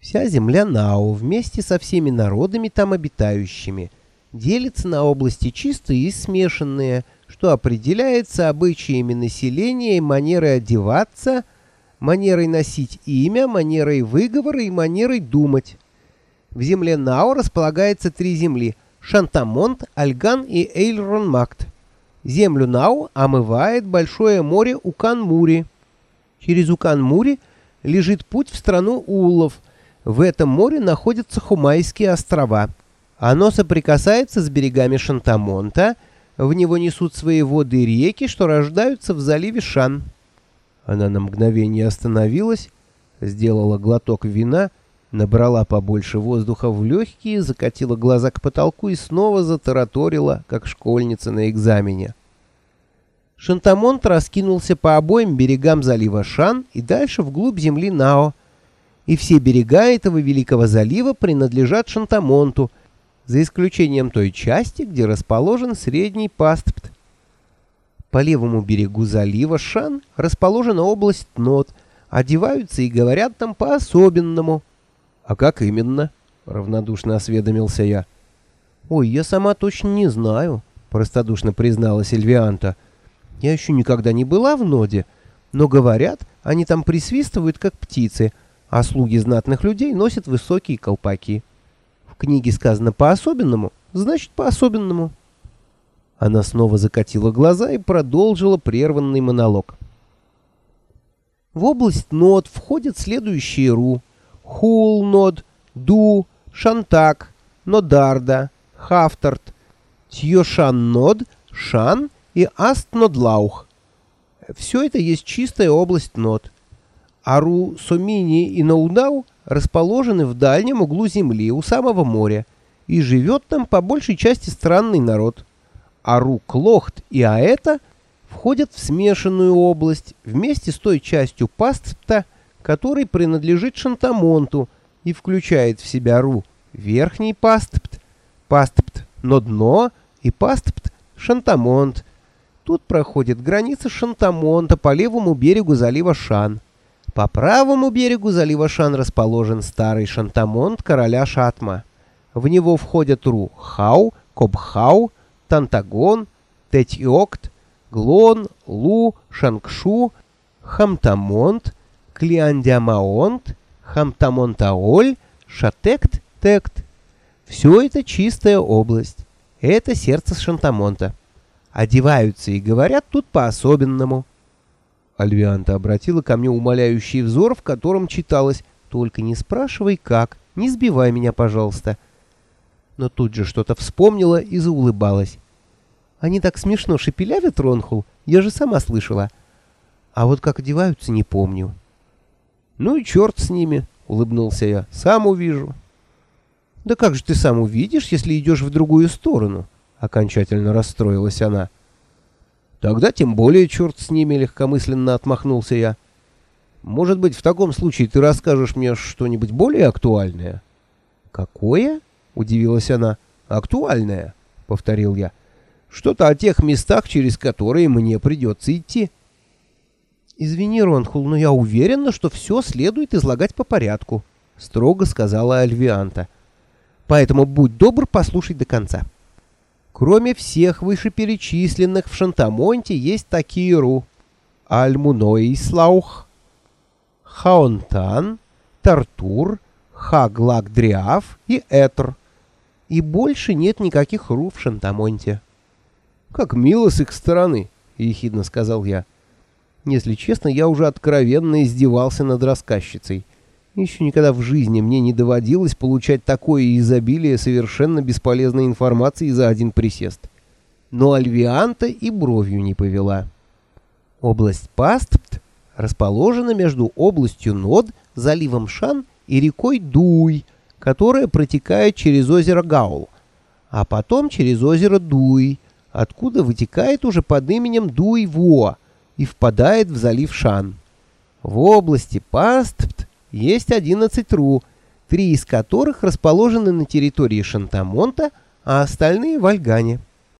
Вся земля Нао вместе со всеми народами там обитающими делится на области чистые и смешанные, что определяется обычаями населения и манерой одеваться, манерой носить имя, манерой выговора и манерой думать. В земле Нао располагается три земли – Шантамонт, Альган и Эйлронмакт. Землю Нао омывает большое море Укан-Мури. Через Укан-Мури лежит путь в страну Улов – в этом море находятся Хумайские острова. Оно соприкасается с берегами Шантамонта, в него несут свои воды реки, что рождаются в заливе Шан. Она на мгновение остановилась, сделала глоток вина, набрала побольше воздуха в легкие, закатила глаза к потолку и снова затараторила, как школьница на экзамене. Шантамонт раскинулся по обоим берегам залива Шан и дальше вглубь земли Нао, и все берега этого великого залива принадлежат Шантамонту, за исключением той части, где расположен средний пастпт. По левому берегу залива Шан расположена область Нот, одеваются и говорят там по-особенному. — А как именно? — равнодушно осведомился я. — Ой, я сама точно не знаю, — простодушно призналась Эльвианта. — Я еще никогда не была в Ноде, но говорят, они там присвистывают, как птицы — а слуги знатных людей носят высокие колпаки. В книге сказано по-особенному, значит по-особенному. Она снова закатила глаза и продолжила прерванный монолог. В область нод входят следующие ру. Хул-нод, Ду, Шантак, Нодарда, Хафтарт, Тьошан-нод, Шан и Аст-нодлаух. Все это есть чистая область нод. Ару, Сомини и Наудау расположены в дальнем углу земли у самого моря, и живет там по большей части странный народ. Ару, Клохт и Аэта входят в смешанную область вместе с той частью Пастпта, который принадлежит Шантамонту и включает в себя Ру верхний Пастпт, Пастпт Нодно и Пастпт Шантамонт. Тут проходит граница Шантамонта по левому берегу залива Шан. По правому берегу залива Шан расположен старый шантамонт короля Шатма. В него входят Ру-Хау, Кобхау, Тантагон, Тетьокт, Глон, Лу, Шангшу, Хамтамонт, Клиандиамаонт, Хамтамонтаоль, Шатект, Тект. Все это чистая область. Это сердце Шантамонта. Одеваются и говорят тут по-особенному. Альвианта обратила ко мне умоляющий взор, в котором читалось «Только не спрашивай как, не сбивай меня, пожалуйста». Но тут же что-то вспомнила и заулыбалась. «Они так смешно шепелявят, Ронхул, я же сама слышала. А вот как одеваются, не помню». «Ну и черт с ними», — улыбнулся я, — «сам увижу». «Да как же ты сам увидишь, если идешь в другую сторону?» — окончательно расстроилась она. Тогда тем более черт с ними, легкомысленно отмахнулся я. Может быть, в таком случае ты расскажешь мне что-нибудь более актуальное? Какое? Удивилась она. Актуальное, повторил я. Что-то о тех местах, через которые мне придется идти. Извини, Ронхул, но я уверена, что все следует излагать по порядку, строго сказала Альвианта. Поэтому будь добр, послушай до конца. Кроме всех вышеперечисленных в Шантамонте есть такие ру. Альмуноислаух, Хаонтан, Тартур, Хаглагдриаф и Этр. И больше нет никаких ру в Шантамонте. «Как мило с их стороны», — ехидно сказал я. Если честно, я уже откровенно издевался над рассказчицей. Еще никогда в жизни мне не доводилось получать такое изобилие совершенно бесполезной информации за один присест. Но Альвианта и бровью не повела. Область Пастпт расположена между областью Нод, заливом Шан и рекой Дуй, которая протекает через озеро Гаул, а потом через озеро Дуй, откуда вытекает уже под именем Дуй-Во и впадает в залив Шан. В области Пастпт есть 11 ру, три из которых расположены на территории Шантамонта, а остальные в Альгане.